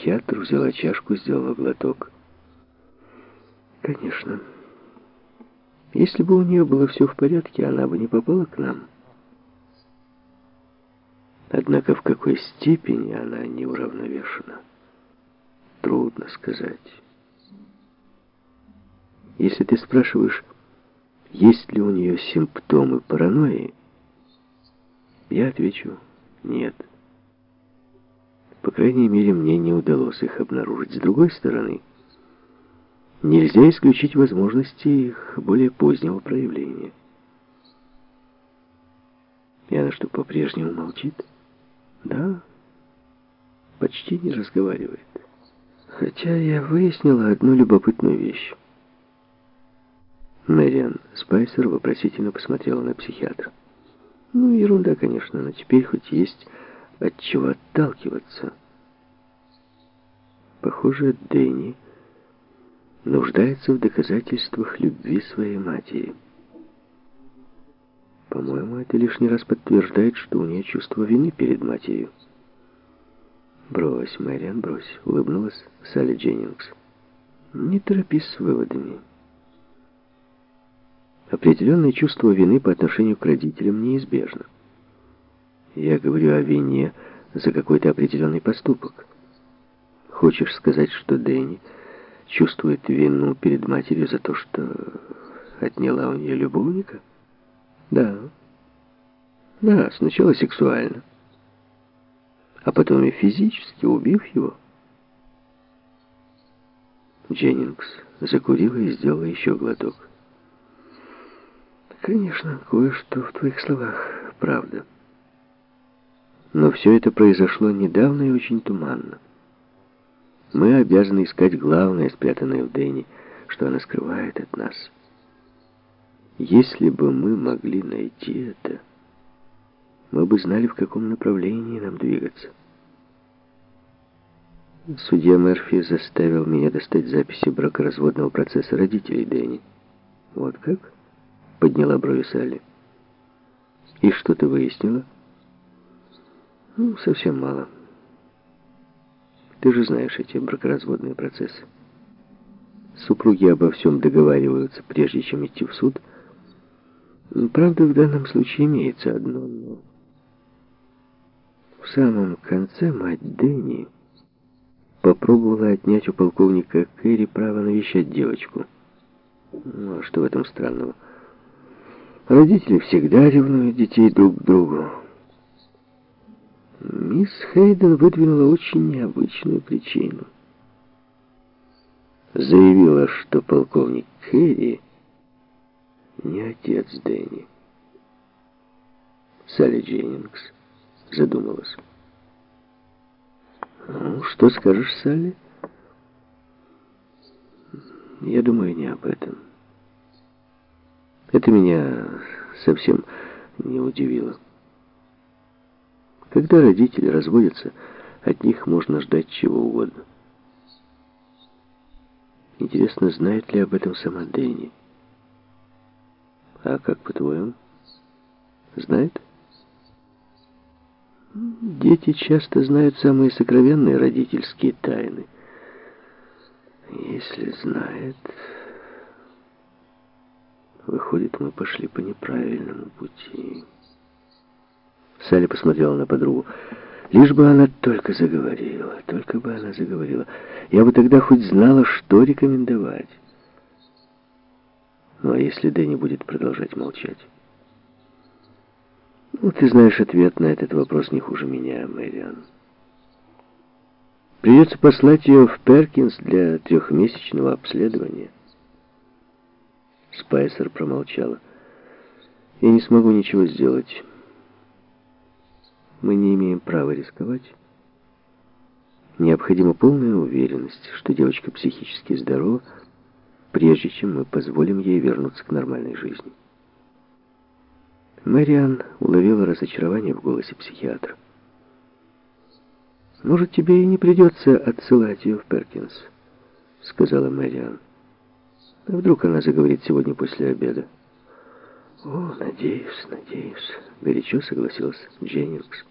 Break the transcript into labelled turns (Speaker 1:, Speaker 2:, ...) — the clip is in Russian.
Speaker 1: Психиатр взяла чашку, сделала глоток. Конечно. Если бы у нее было все в порядке, она бы не попала к нам. Однако в какой степени она неуравновешена, трудно сказать. Если ты спрашиваешь, есть ли у нее симптомы паранойи, я отвечу «нет». По крайней мере, мне не удалось их обнаружить. С другой стороны, нельзя исключить возможности их более позднего проявления. И она что, по-прежнему молчит? Да, почти не разговаривает. Хотя я выяснила одну любопытную вещь. Мэриан Спайсер вопросительно посмотрела на психиатра. Ну, ерунда, конечно, но теперь хоть есть от чего отталкиваться. Похоже, Дэнни нуждается в доказательствах любви своей матери. По-моему, это лишний раз подтверждает, что у нее чувство вины перед матерью. «Брось, Мэриан, брось», — улыбнулась Салли Дженнингс. «Не торопись с выводами». Определенное чувство вины по отношению к родителям неизбежно. Я говорю о вине за какой-то определенный поступок. Хочешь сказать, что Дэнни чувствует вину перед матерью за то, что отняла у нее любовника? Да. Да, сначала сексуально, а потом и физически убив его. Дженнингс закурила и сделала еще глоток. Конечно, кое-что в твоих словах правда. Но все это произошло недавно и очень туманно. Мы обязаны искать главное, спрятанное в Дэнни, что она скрывает от нас. Если бы мы могли найти это, мы бы знали, в каком направлении нам двигаться. Судья Мерфи заставил меня достать записи бракоразводного процесса родителей Дэнни. Вот как? Подняла брови Салли. И что ты выяснила? Ну, совсем мало. Ты же знаешь эти бракоразводные процессы. Супруги обо всем договариваются, прежде чем идти в суд. Правда, в данном случае имеется одно «но». В самом конце мать Дэнни попробовала отнять у полковника Кэрри право навещать девочку. Ну, а что в этом странного? Родители всегда ревнуют детей друг к другу. Мисс Хейден выдвинула очень необычную причину. Заявила, что полковник Керри не отец Дэнни. Салли Дженнингс задумалась. «Ну, что скажешь, Салли?» «Я думаю не об этом. Это меня совсем не удивило». Когда родители разводятся, от них можно ждать чего угодно. Интересно, знает ли об этом сама Дэнни? А как по-твоему? Знает? Дети часто знают самые сокровенные родительские тайны. Если знает... Выходит, мы пошли по неправильному пути. Салли посмотрела на подругу. Лишь бы она только заговорила, только бы она заговорила. Я бы тогда хоть знала, что рекомендовать. Ну, а если Дэнни будет продолжать молчать? Ну, ты знаешь ответ на этот вопрос не хуже меня, Мэриан. Придется послать ее в Перкинс для трехмесячного обследования. Спайсер промолчала. Я не смогу ничего сделать. Мы не имеем права рисковать. Необходима полная уверенность, что девочка психически здорова, прежде чем мы позволим ей вернуться к нормальной жизни. Мэриан уловила разочарование в голосе психиатра. «Может, тебе и не придется отсылать ее в Перкинс», — сказала Мэриан. «А вдруг она заговорит сегодня после обеда?» «О, надеюсь, надеюсь», — горячо согласился Дженнингс.